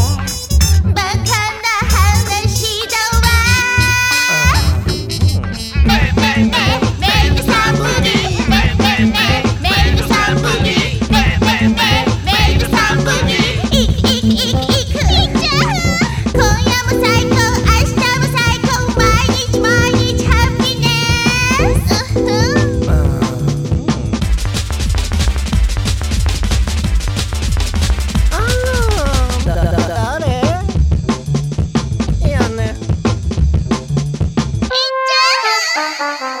on. Ha ha ha!